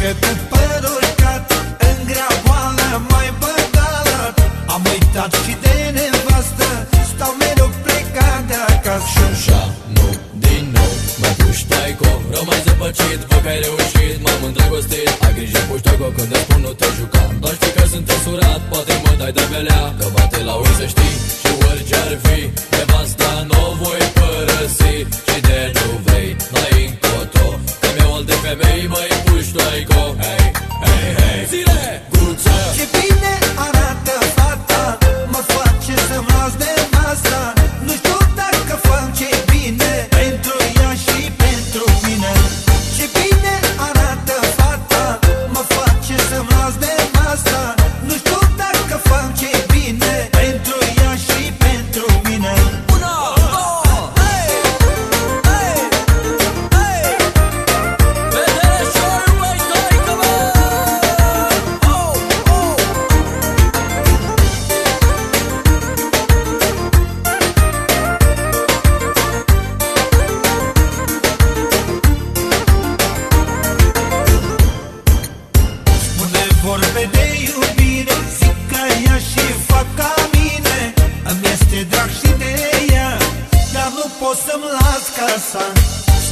că cu părul cat În grea boală mai bătalat Am uitat și de nevastă Stau mereu plecat de acasă. Așa, nu, din nou Mă puși taico, rămai zăpăcit Vă că ai reușit, m-am îndrăgostit. Ai grijă puși taico când îți spun nu te juca. Doar știi că sunt însurat, poate mă dai de belea. Că bate la ui femei, mai puși taico Hei, hei, hei. Zile, guță! Ce bine arată fata Mă face să-mi las de masa Nu știu dacă fac ce bine Pentru ea și pentru mine. Ce bine arată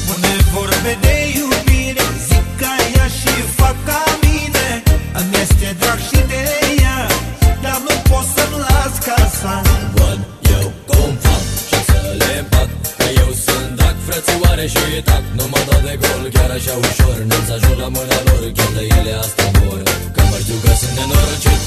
Spune vorbe de iubire Zic ca ea și fac ca mine. Îmi este drag și de ea Dar nu pot să-mi las casa. Văd eu cum fac? Și să le împac Că eu sunt drac, frățioare și tac. Nu mă dau de gol chiar așa ușor. Nu-mi să ajung la mâna lor, chiar de ele asta mor. Că mă știu că sunt nenorocit